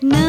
No.